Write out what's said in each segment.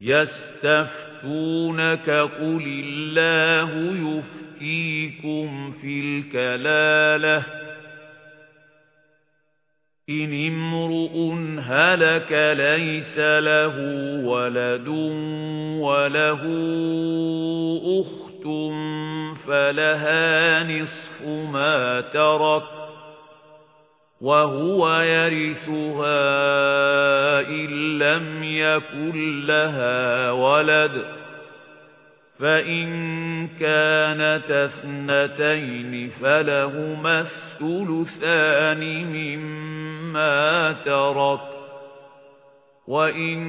يستفتونك قل الله يفتيكم في الكلالة. إن امرؤ هلك ليس له ولد وله أخت فلها نصف ما ترك. وهو يرثها إن لم يكن لها ولد فإن كانت اثنتين فلهما الثلثان مما ترك وَإِن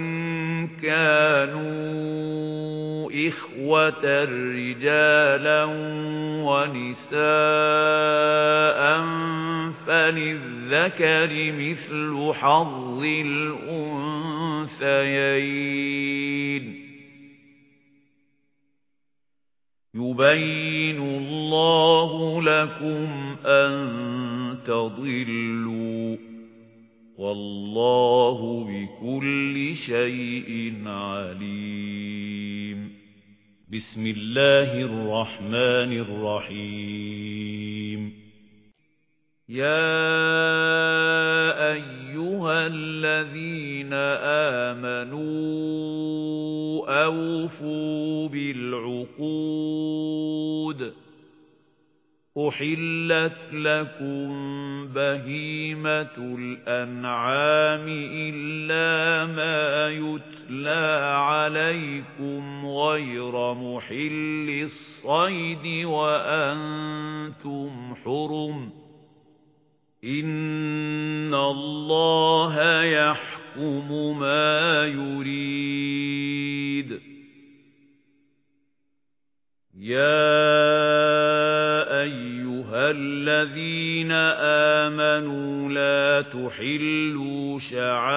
كَانُوا إِخْوَةً رِجَالًا وَنِسَاءً فَلِلذَّكَرِ مِثْلُ حَظِّ الْأُنثَيَيْنِ. يُبَيِّنُ اللَّهُ لَكُمْ أَن تَضِلُّوا والله بكل شيء عليم. بسم الله الرحمن الرحيم. يا أيها الذين آمنوا أوفوا بالعقود أحلت لكم بهيمة الأنعام إلا ما يتلى عليكم غير محل الصيد وأنتم حرم إن الله يحكم ما يريد. يا أيها الذين آمنوا لا تحلوا شعائر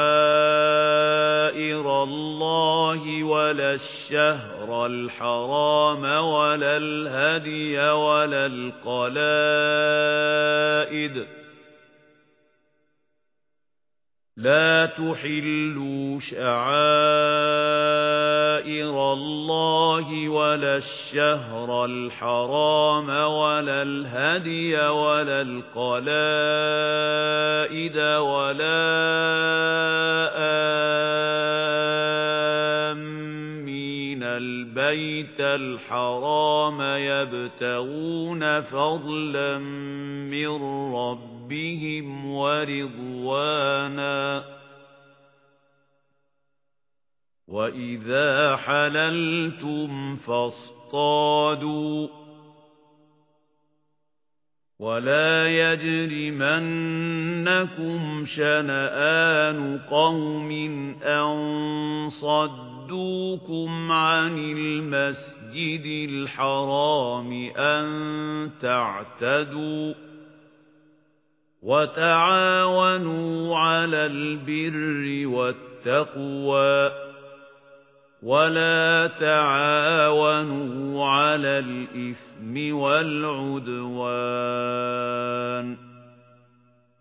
الله ولا الشهر الحرام ولا الهدي ولا القلائد. لا تحلوا شعائر الله ولا الشهر الحرام ولا الهدي ولا القلائد ولا آمين البيت الحرام يبتغون فضلا من ربهم وَرِضْوَانًا. وَإِذَا حَلَلْتُمْ فَاصْطَادُوا. وَلَا يَجْرِمَنَّكُمْ شَنَآنُ قَوْمٍ أَن صَدُّوكُمْ عَنِ الْمَسْجِدِ الْحَرَامِ أَن تَعْتَدُوا وَتَعَاوَنُوا عَلَى الْبِرِّ وَالتَّقْوَى وَلَا تَعَاوَنُوا عَلَى الْإِثْمِ وَالْعُدْوَانِ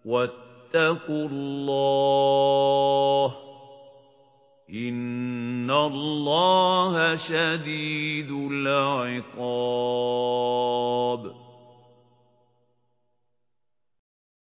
وَاتَّقُوا اللَّهَ إِنَّ اللَّهَ شَدِيدُ الْعِقَابِ